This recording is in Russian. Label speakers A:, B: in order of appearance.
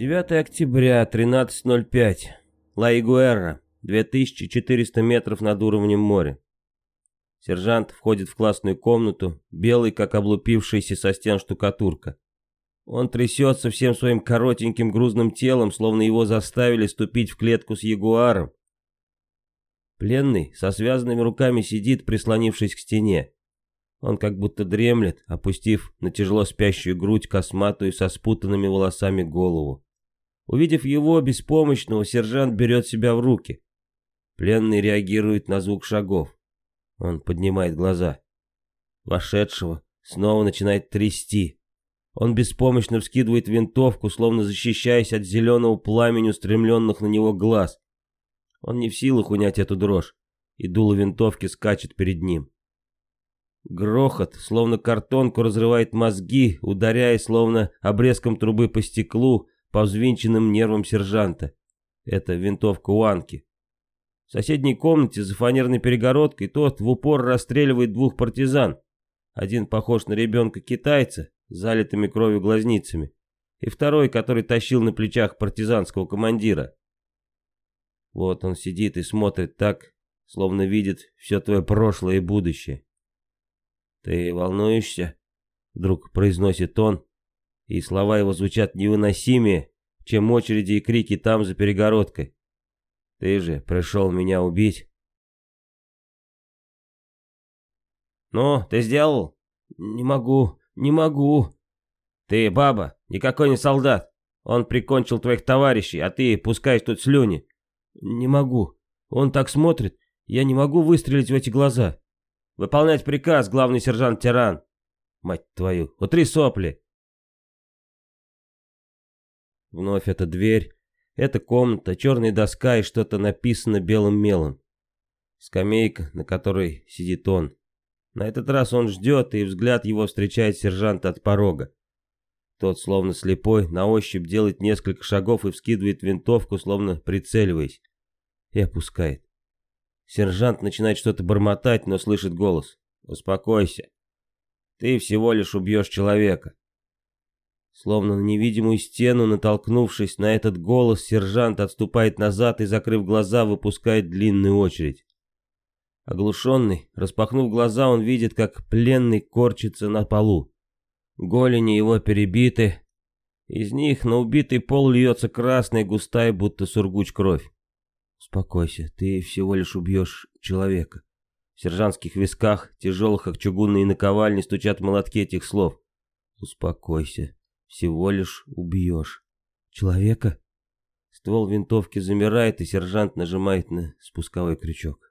A: 9 октября, 13.05. Ла-Игуэра, 2400 метров над уровнем моря. Сержант входит в классную комнату, белый, как облупившаяся со стен штукатурка. Он трясется всем своим коротеньким грузным телом, словно его заставили ступить в клетку с ягуаром. Пленный со связанными руками сидит, прислонившись к стене. Он как будто дремлет, опустив на тяжело спящую грудь косматую со спутанными волосами голову. Увидев его, беспомощного, сержант берет себя в руки. Пленный реагирует на звук шагов. Он поднимает глаза. Вошедшего снова начинает трясти. Он беспомощно вскидывает винтовку, словно защищаясь от зеленого пламени устремленных на него глаз. Он не в силах унять эту дрожь, и дуло винтовки скачет перед ним. Грохот, словно картонку, разрывает мозги, ударяя, словно обрезком трубы по стеклу, по взвинченным нервам сержанта. Это винтовка Уанки. В соседней комнате за фанерной перегородкой тот в упор расстреливает двух партизан. Один похож на ребенка-китайца, с залитыми кровью глазницами, и второй, который тащил на плечах партизанского командира. Вот он сидит и смотрит так, словно видит все твое прошлое и будущее. «Ты волнуешься?» — вдруг произносит он, и слова его звучат невыносимее, чем очереди и крики там за перегородкой. «Ты же пришел меня убить». «Ну, ты сделал?» «Не могу, не могу». «Ты, баба, никакой не солдат. Он прикончил твоих товарищей, а ты пускаешь тут слюни». «Не могу. Он так смотрит. Я не могу выстрелить в эти глаза». Выполнять приказ, главный сержант Тиран. Мать твою, утри сопли. Вновь эта дверь, эта комната, черная доска и что-то написано белым мелом. Скамейка, на которой сидит он. На этот раз он ждет, и взгляд его встречает сержанта от порога. Тот, словно слепой, на ощупь делает несколько шагов и вскидывает винтовку, словно прицеливаясь. И опускает. Сержант начинает что-то бормотать, но слышит голос. «Успокойся. Ты всего лишь убьешь человека». Словно на невидимую стену, натолкнувшись на этот голос, сержант отступает назад и, закрыв глаза, выпускает длинную очередь. Оглушенный, распахнув глаза, он видит, как пленный корчится на полу. Голени его перебиты. Из них на убитый пол льется красная, густая, будто сургуч кровь. «Успокойся, ты всего лишь убьешь человека». В сержантских висках, тяжелых, как чугунные наковальни, стучат молотки этих слов. «Успокойся, всего лишь убьешь человека». Ствол винтовки замирает, и сержант нажимает на спусковой крючок.